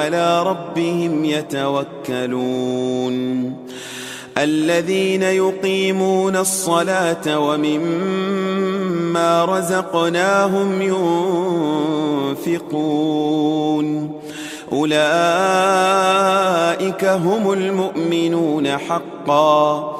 على ربهم يتوكلون. الذين يقيمون الصلاة ومما رزقناهم ينفقون. أولئك هم المؤمنون حقا.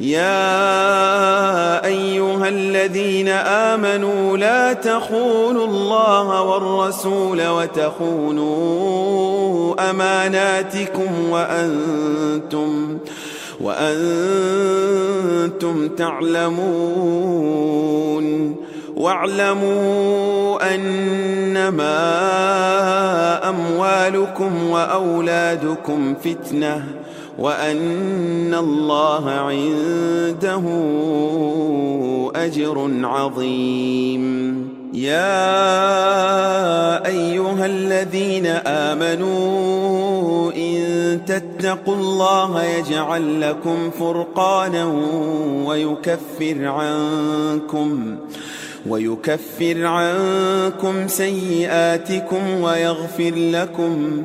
يا أيها الذين آمنوا لا تخونوا الله والرسول وتخونوا أماناتكم وأنتم وأنتم تعلمون واعلموا أنما أموالكم وأولادكم فتنةٌ وَأَنَّ اللَّهَ عِندَهُ أَجْرٌ عَظِيمٌ. يا ايها الذين امنوا ان تتقوا الله يجعل لكم فرقانا ويكفر عنكم ويكفر عنكم سيئاتكم ويغفر لكم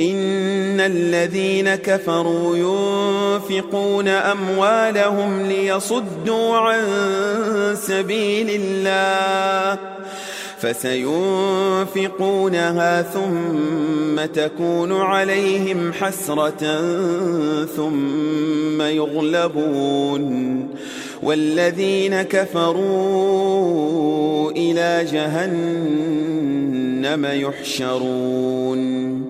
إن الذين كفروا ينفقون أموالهم ليصدوا عن سبيل الله فسينفقونها ثم تكون عليهم حسرة ثم يغلبون والذين كفروا إلى جهنم يحشرون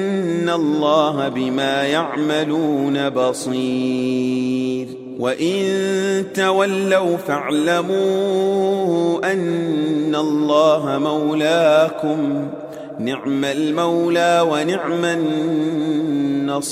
الله بما يعملون بصير وَإِن تَوَلَّوْا فَاعْلَمُوا أَنَّ اللَّهَ مَوْلَاكُمْ نِعْمَ الْمَوْلَى وَنِعْمَ النَّصِيرُ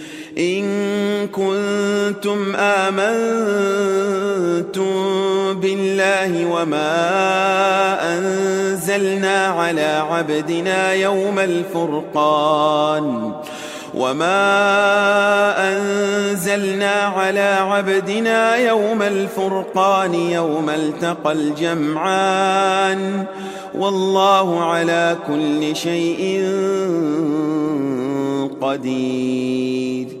إن كنتم آمنتم بالله وما أنزلنا على عبدنا يوم الفرقان وما أنزلنا على عبدنا يوم الفرقان يوم التقى الجمعان والله على كل شيء قدير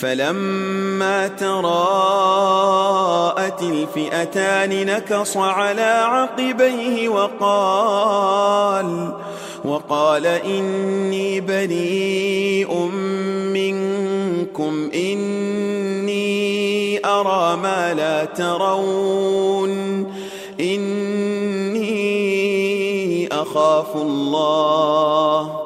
فلما تراءت الفئتان نكص على عقبيه وقال وقال إني بريء منكم إني أرى ما لا ترون إني أخاف الله.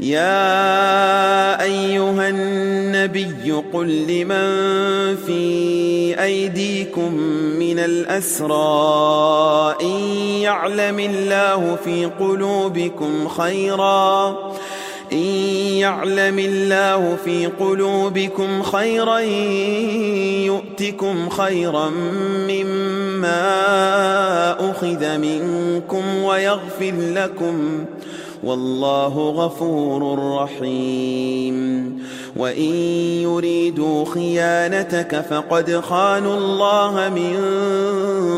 يا أيها النبي قل لمن في أيديكم من الأسرى إن يعلم الله في قلوبكم خيرا إن يعلم الله في قلوبكم خيرا يؤتكم خيرا مما أخذ منكم ويغفر لكم ويغفر والله غفور رحيم. وإن يريدوا خيانتك فقد خانوا الله من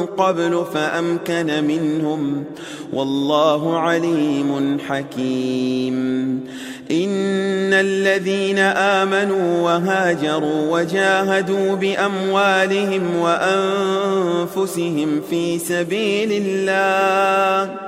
قبل فأمكن منهم. والله عليم حكيم. إن الذين آمنوا وهاجروا وجاهدوا بأموالهم وأنفسهم في سبيل الله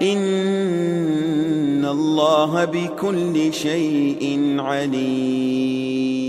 ان اللہ بكل شيء عليم